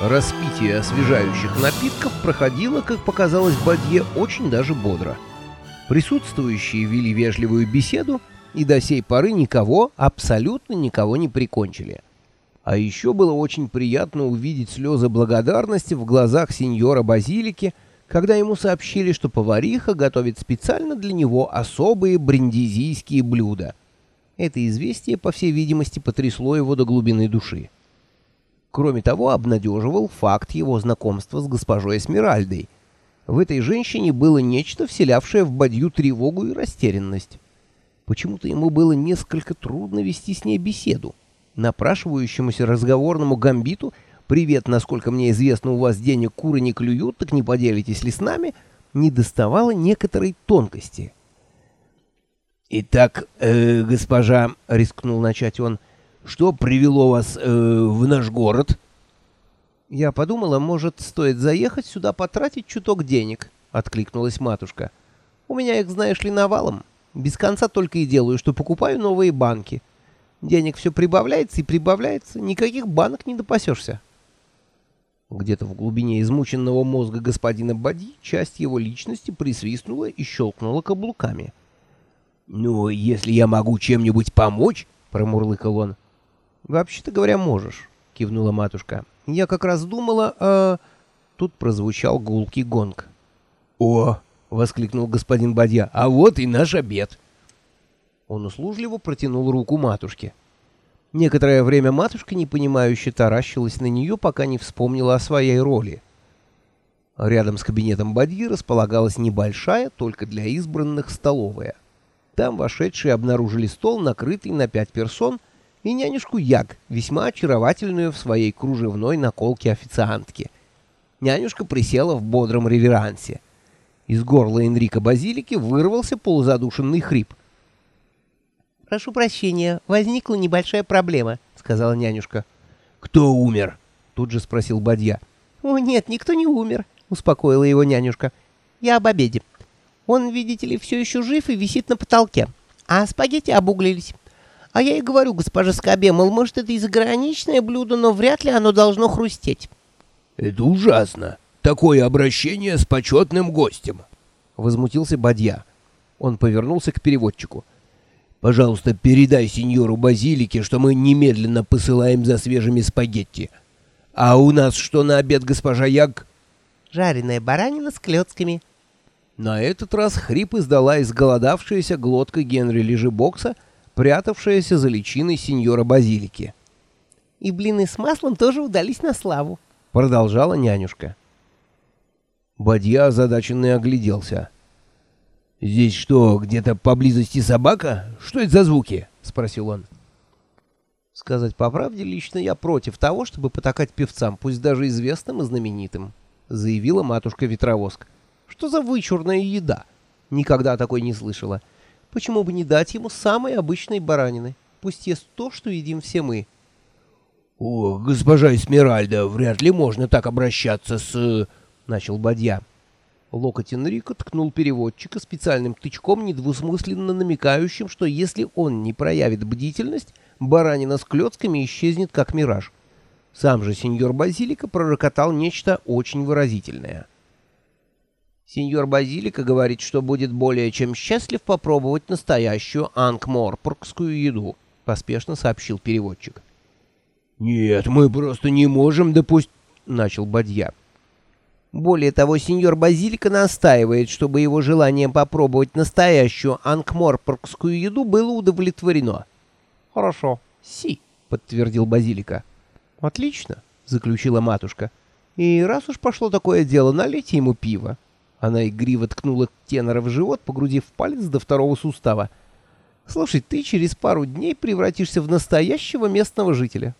Распитие освежающих напитков проходило, как показалось Бадье, очень даже бодро. Присутствующие вели вежливую беседу, и до сей поры никого, абсолютно никого не прикончили. А еще было очень приятно увидеть слезы благодарности в глазах сеньора Базилики, когда ему сообщили, что повариха готовит специально для него особые бриндизийские блюда. Это известие, по всей видимости, потрясло его до глубины души. Кроме того, обнадеживал факт его знакомства с госпожой Эсмеральдой. В этой женщине было нечто, вселявшее в Бадью тревогу и растерянность. Почему-то ему было несколько трудно вести с ней беседу. Напрашивающемуся разговорному гамбиту «Привет, насколько мне известно, у вас денег куры не клюют, так не поделитесь ли с нами?» не доставало некоторой тонкости. «Итак, э, госпожа», — рискнул начать он, — что привело вас э, в наш город?» «Я подумала, может, стоит заехать сюда потратить чуток денег», — откликнулась матушка. «У меня их, знаешь ли, навалом. Без конца только и делаю, что покупаю новые банки. Денег все прибавляется и прибавляется, никаких банок не допасешься». Где-то в глубине измученного мозга господина Бади часть его личности присвистнула и щелкнула каблуками. «Ну, если я могу чем-нибудь помочь», — промурлыкал он, «Вообще-то говоря, можешь», — кивнула матушка. «Я как раз думала, а...» Тут прозвучал гулкий гонг. «О!» — воскликнул господин Бадья. «А вот и наш обед!» Он услужливо протянул руку матушке. Некоторое время матушка, непонимающе, таращилась на нее, пока не вспомнила о своей роли. Рядом с кабинетом Бадьи располагалась небольшая, только для избранных, столовая. Там вошедшие обнаружили стол, накрытый на пять персон, и нянюшку Яг, весьма очаровательную в своей кружевной наколке официантки. Нянюшка присела в бодром реверансе. Из горла Энрика Базилики вырвался полузадушенный хрип. «Прошу прощения, возникла небольшая проблема», — сказала нянюшка. «Кто умер?» — тут же спросил Бадья. «О, нет, никто не умер», — успокоила его нянюшка. «Я об обеде. Он, видите ли, все еще жив и висит на потолке, а спагетти обуглились. А я и говорю госпоже Скобе, мол, может, это и заграничное блюдо, но вряд ли оно должно хрустеть. — Это ужасно. Такое обращение с почетным гостем. Возмутился Бадья. Он повернулся к переводчику. — Пожалуйста, передай сеньору Базилике, что мы немедленно посылаем за свежими спагетти. А у нас что на обед, госпожа Яг? — Жареная баранина с клетками. На этот раз хрип издала изголодавшаяся глотка Генри Лежебокса — прятавшаяся за личиной сеньора Базилики. «И блины с маслом тоже удались на славу», — продолжала нянюшка. Бадья озадаченный огляделся. «Здесь что, где-то поблизости собака? Что это за звуки?» — спросил он. «Сказать по правде, лично я против того, чтобы потакать певцам, пусть даже известным и знаменитым», — заявила матушка-ветровоск. «Что за вычурная еда? Никогда такой не слышала. Почему бы не дать ему самой обычной баранины? Пусть ест то, что едим все мы. — О, госпожа Эсмеральда, вряд ли можно так обращаться с... — начал Бадья. Локоть Энрико ткнул переводчика специальным тычком, недвусмысленно намекающим, что если он не проявит бдительность, баранина с клетками исчезнет как мираж. Сам же сеньор Базилика пророкотал нечто очень выразительное. Сеньор Базилика говорит, что будет более чем счастлив попробовать настоящую анкморпоргскую еду, поспешно сообщил переводчик. Нет, мы просто не можем допустить, начал Бадья. Более того, сеньор Базилика настаивает, чтобы его желание попробовать настоящую анкморпоргскую еду было удовлетворено. Хорошо, си, подтвердил Базилика. Отлично, заключила матушка. И раз уж пошло такое дело, налейте ему пиво. Она игриво ткнула тенора в живот, погрузив палец до второго сустава. «Слушай, ты через пару дней превратишься в настоящего местного жителя.